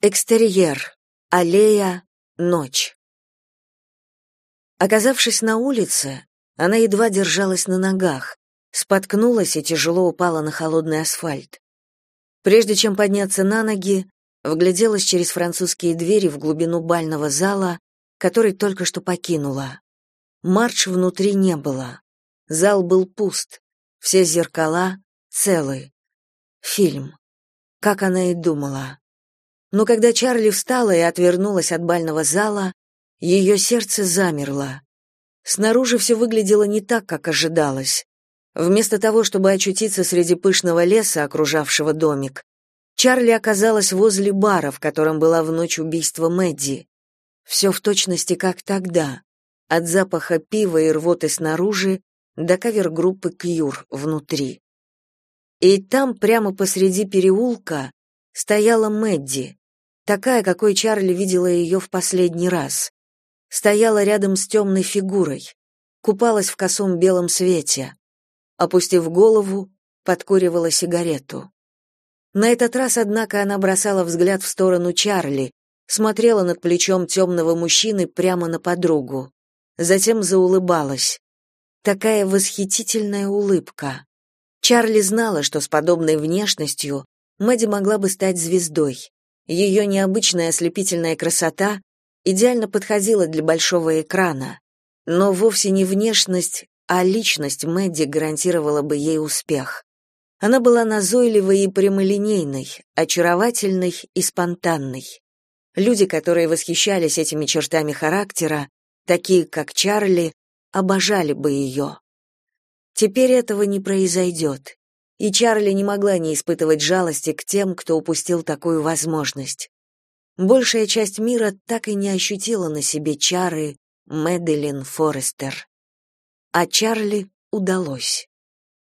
Экстерьер. Аллея. Ночь. Оказавшись на улице, она едва держалась на ногах, споткнулась и тяжело упала на холодный асфальт. Прежде чем подняться на ноги, вгляделась через французские двери в глубину бального зала, который только что покинула. Марш внутри не было. Зал был пуст, все зеркала целы. Фильм. Как она и думала. Но когда Чарли встала и отвернулась от бального зала, ее сердце замерло. Снаружи все выглядело не так, как ожидалось. Вместо того, чтобы очутиться среди пышного леса, окружавшего домик, Чарли оказалась возле бара, в котором была в ночь убийства Мэдди. Все в точности как тогда, от запаха пива и рвоты снаружи до кавер-группы Кьюр внутри. И там, прямо посреди переулка, стояла Мэдди, такая, какой Чарли видела ее в последний раз. Стояла рядом с темной фигурой, купалась в косом белом свете. Опустив голову, подкуривала сигарету. На этот раз, однако, она бросала взгляд в сторону Чарли, смотрела над плечом темного мужчины прямо на подругу. Затем заулыбалась. Такая восхитительная улыбка. Чарли знала, что с подобной внешностью Мэдди могла бы стать звездой. Ее необычная ослепительная красота идеально подходила для большого экрана, но вовсе не внешность, а личность Мэдди гарантировала бы ей успех. Она была назойливой и прямолинейной, очаровательной и спонтанной. Люди, которые восхищались этими чертами характера, такие как Чарли, обожали бы ее. Теперь этого не произойдет и Чарли не могла не испытывать жалости к тем, кто упустил такую возможность. Большая часть мира так и не ощутила на себе чары Мэдалин Форестер. А Чарли удалось.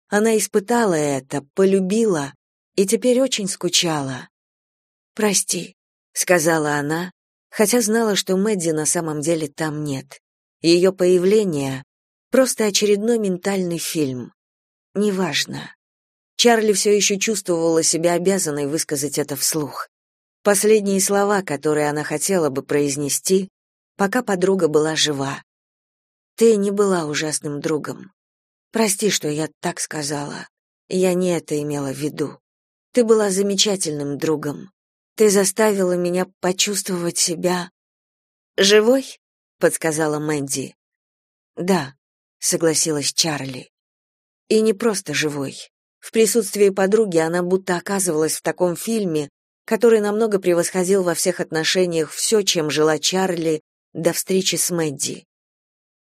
Она испытала это, полюбила и теперь очень скучала. «Прости», — сказала она, хотя знала, что Мэдди на самом деле там нет. Ее появление — просто очередной ментальный фильм. Неважно. Чарли все еще чувствовала себя обязанной высказать это вслух. Последние слова, которые она хотела бы произнести, пока подруга была жива. Ты не была ужасным другом. Прости, что я так сказала. Я не это имела в виду. Ты была замечательным другом. Ты заставила меня почувствовать себя живой, подсказала Мэнди. Да, согласилась Чарли. И не просто живой. В присутствии подруги она будто оказывалась в таком фильме, который намного превосходил во всех отношениях все, чем жила Чарли до встречи с Мэдди.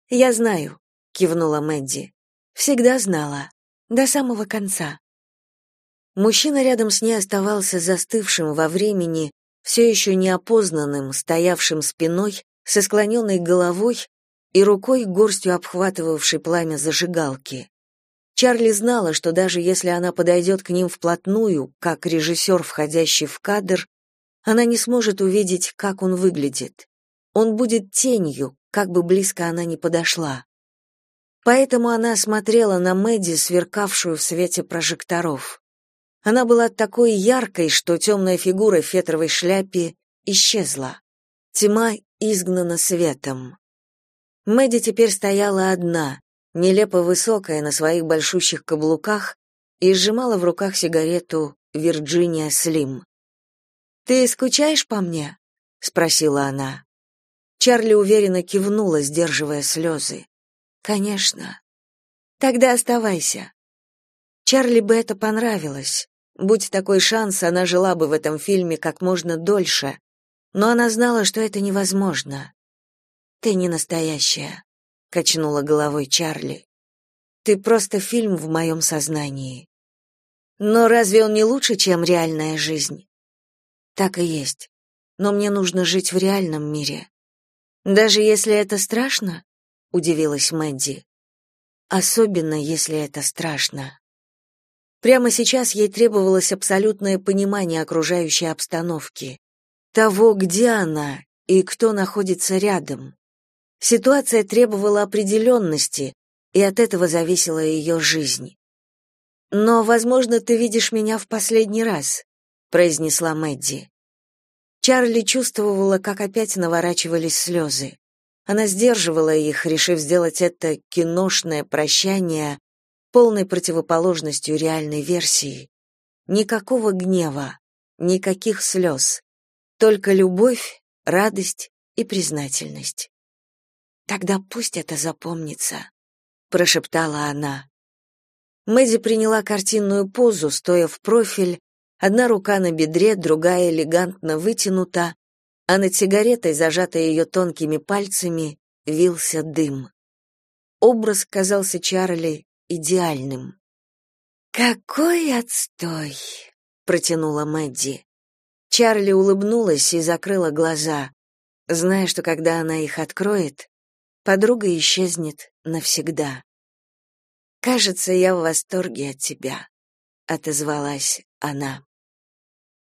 «Я знаю», — кивнула Мэдди. «Всегда знала. До самого конца». Мужчина рядом с ней оставался застывшим во времени, все еще неопознанным, стоявшим спиной, со склоненной головой и рукой горстью обхватывавшей пламя зажигалки. Чарли знала, что даже если она подойдет к ним вплотную, как режиссер, входящий в кадр, она не сможет увидеть, как он выглядит. Он будет тенью, как бы близко она ни подошла. Поэтому она смотрела на Мэдди, сверкавшую в свете прожекторов. Она была такой яркой, что темная фигура в фетровой шляпе исчезла. Тьма изгнана светом. Мэдди теперь стояла одна, нелепо высокая на своих большущих каблуках, и сжимала в руках сигарету Вирджиния Слим. «Ты скучаешь по мне?» — спросила она. Чарли уверенно кивнула, сдерживая слезы. «Конечно. Тогда оставайся». Чарли бы это понравилось. Будь такой шанс, она жила бы в этом фильме как можно дольше, но она знала, что это невозможно. «Ты не настоящая», качнула головой Чарли. Ты просто фильм в моем сознании. Но разве он не лучше, чем реальная жизнь? Так и есть. Но мне нужно жить в реальном мире. Даже если это страшно? удивилась Мэдди. Особенно если это страшно. Прямо сейчас ей требовалось абсолютное понимание окружающей обстановки, того, где она и кто находится рядом. Ситуация требовала определенности, и от этого зависела ее жизнь. «Но, возможно, ты видишь меня в последний раз», — произнесла Мэдди. Чарли чувствовала, как опять наворачивались слезы. Она сдерживала их, решив сделать это киношное прощание полной противоположностью реальной версии. Никакого гнева, никаких слез, только любовь, радость и признательность. Тогда пусть это запомнится, прошептала она. Мэдди приняла картинную позу, стоя в профиль, одна рука на бедре, другая элегантно вытянута, а над сигаретой, зажатой ее тонкими пальцами, вился дым. Образ казался Чарли идеальным. «Какой отстой!» — протянула Мэдди. Чарли улыбнулась и закрыла глаза, зная, что когда она их откроет, подруга исчезнет навсегда. «Кажется, я в восторге от тебя», — отозвалась она.